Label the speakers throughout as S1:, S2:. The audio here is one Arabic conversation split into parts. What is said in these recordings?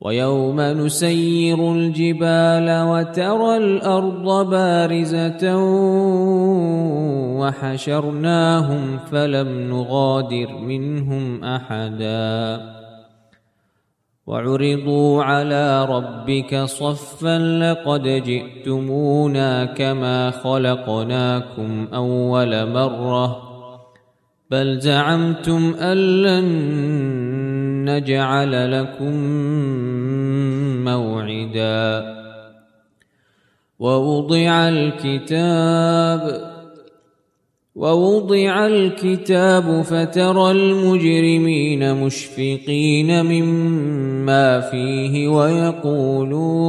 S1: ويوم نسير الجبال وترى الأرض بارزة وحشرناهم فلم نغادر منهم أحدا. وعرضوا على ربك صفا لقد جئتمونا كما خلقناكم أول مرة بل زعمتم أن لن نجعل لكم موعدا. ووضع الكتاب ووضع الكتاب فترى المجرمين مشفقين مما فيه ويقولون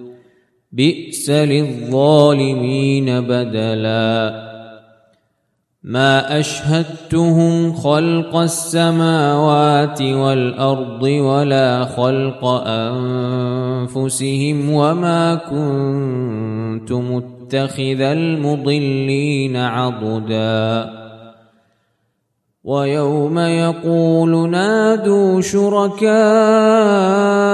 S1: بئس للظالمين بدلا. ما أشهدتهم خلق السماوات والأرض ولا خلق أنفسهم وما كنت متخذ المضلين عضدا. ويوم يقول نادوا